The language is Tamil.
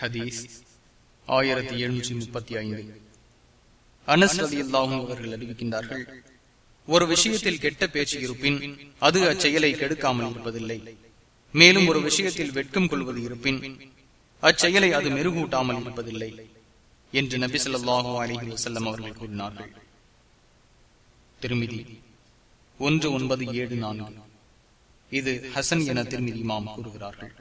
ஹதீஸ் ஆயிரத்தி எழுநூற்றி முப்பத்தி ஐந்து. அனஸ் ரதி அல்லாஹும் அவர்கள் அறிவிக்கின்றார்கள் ஒரு விஷயத்தில் கெட்ட பேச்சு இருப்பின் அது அச்செயலை கெடுக்காமல் இருப்பதில்லை. மேலும் ஒரு விஷயத்தில் வெட்கம் கொள்வது இருப்பின் அச்செயலை அது மெருகூட்டாமல் இருப்பதில்லை என்று நபி சொல்லாஹு அலிஹி வசல்லம் அவர்கள் கூறினார்கள். திருமிதி ஒன்று ஒன்பது ஏழு நான்கு. இது ஹசன் என திருமிதி மாம் கூறுகிறார்கள்.